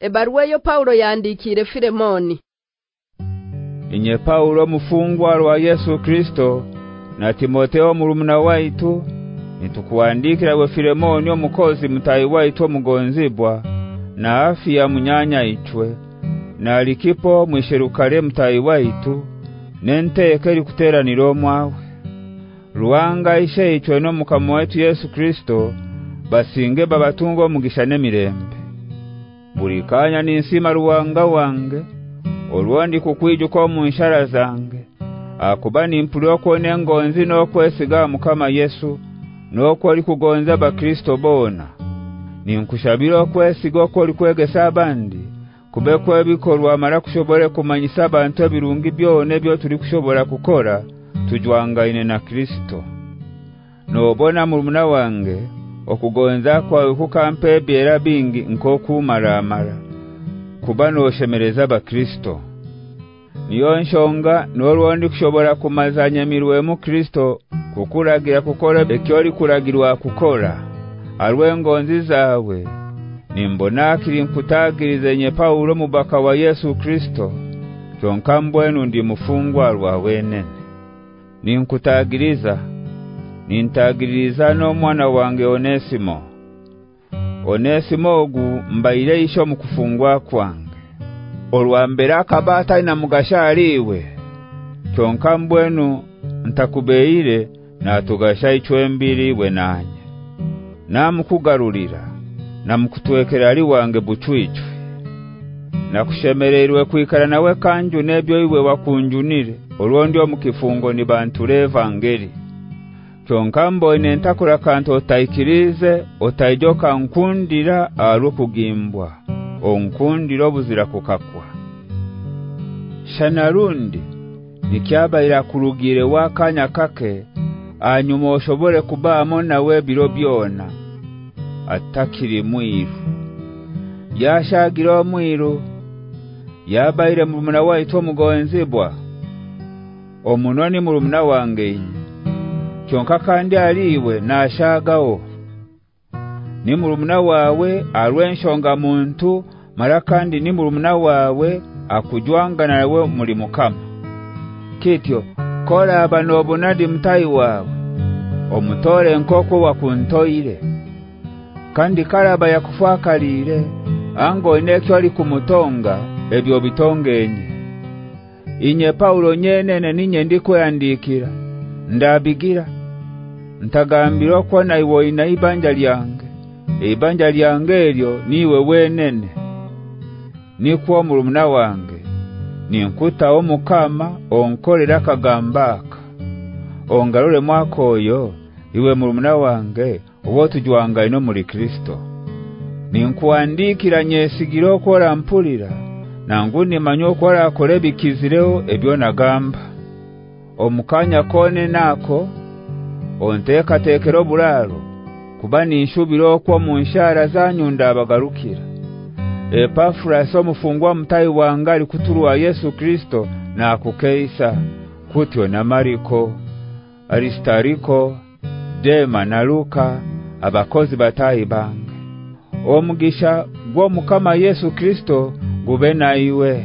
Ebaruwa yo Paulo yandikire Filemoni. Inye Paulo mufungwa wa Yesu Kristo na Timotheo murumuna waitu nitukuandikira we Filemoni omukozi mutayi waitu mugonzibwa na afya munyanya ichwe na alikipo mwisherukale mtayi waitu nenteke likuteraniro mwawe. Ruanga ishe ichwe no mukamwa Yesu Kristo basinge babatungo mugishane mirembe Bulikanya ninsima ruwanga wange olwandi kukwijuka mu nshara zange. Akubani impulyo kone ngonzi nokwesiga mukama Yesu nokwo ali kugonza ba Kristo bona ninkushabira kwesiga ko likwegesa abandi kubekwa bikorwa mara kushobore kumanyisa abantu ebirungi byone byo turi kushobora kukora tujwangaine na Kristo. Nobona murumuna wange okugonza kwa kukampe byera bingi nkoku maramara kubano oshemereza ba Kristo. Niyo nshonga norwondi kushobora kumazanya mirwe mu Kristo kukuragira kukora ekyori kuragirwa kukora. Arwengonzi zawe nimbona kiri nkutagirize nye Paulo mubaka wa Yesu Kristo. Kyonka mbwenu ndi mufungwa rwa wenene ninkutagiriza nintagiriza no mwana wange Onesimo. Onesimo ogu mbaire isho mukufungwa kwange. Olwambera akabata ina mugashaliwe kyonka mbwenu ntakubeire na tugasha ichwembiri wenanye namukugarulira namukutwekera ali wange buchwichwe na kushemererwe kuikara nawe kanju nebyo iwe wakunjunire olwondi omukifungo ni bantu levangeli kyonka mboine ntakura kanto otaikirize otaijoka nkundira arukugimbwa onkundira obuzira kukakwa. Shanarundi nikyabaira kurugire wakanya kake anyuma oshobore kubamo nawe biro byona. Atakiri mwiru. Yashagira omwiru. Yabaire murumuna waitu omugonzibwa omunoni murumuna wange kyonka kandi aliwe nashagaho ni murumuna wawe arwenshonga muntu mara kandi ni murumuna wawe akujwangana nawe muri mukama. Kityo kola abanobunadi mtai wawe omutore nkoko wakuntoire kandi karaba yakufakalire ango nekyo ali kumutonga ebyo bitongenye. Inye Paulo nyenene ninye ndiko yandikira ndabigira ntagambira ko naiwo ina ibanja lyange. Ibanja lyange elyo niwe wenene. Nikwo murumuna wange. Ninkuta omukama onkolera kagambaka ongalole mwakoyo iwe murumuna wange obo tujwanga ino muri Kristo. Ninkuandikira nyesigiro okora mpulira nanguni manyo okora akore bikizireo ebyo nagamba. Omukanya kone nako onteka tekero bulalo kubani nshubiro okwo mu nshara zanyunda abagarukira. Epafras omufungwa mtai wangali kuturwa Yesu Kristo na kukeisa kutyo na Mariko Aristariko Dema na Luka abakozi batayi bange. Omugisha gwo mukama Yesu Kristo gube na iwe